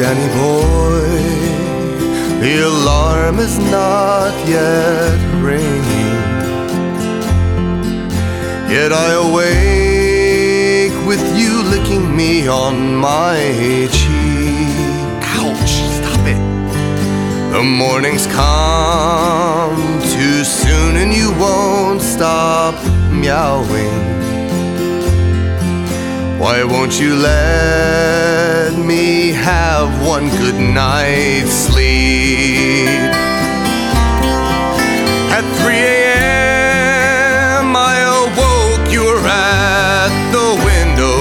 Danny boy, the alarm is not yet ringing. Yet I awake with you licking me on my cheek. Ouch, stop it. The morning's come too soon and you won't stop meowing. Why won't you let have one good night's sleep? At 3 a.m., I awoke, you were at the window.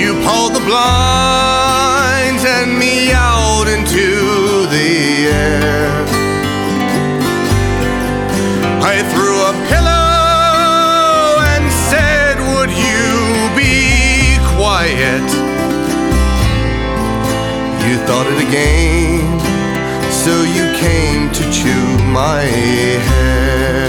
You pulled the blinds and me out into the air. You thought it a so you came to chew my hair.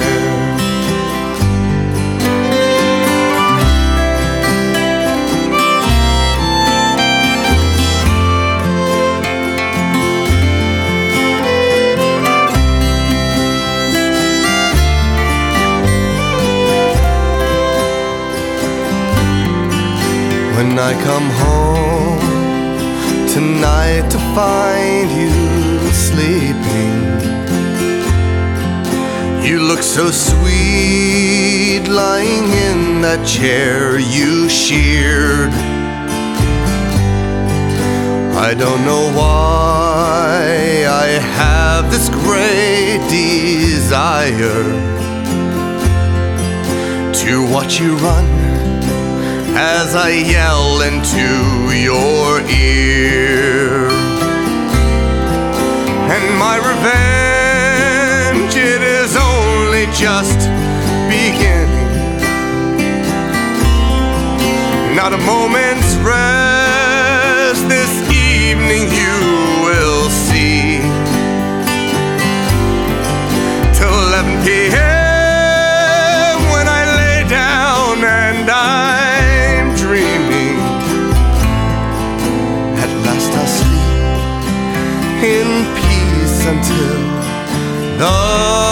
When I come home tonight to find you sleeping, you look so sweet lying in that chair you sheared. I don't know why I have this great desire to watch you run as I yell into your ear. And my revenge, it is only just beginning. Not a moment's rest Last I'll sleep in peace until the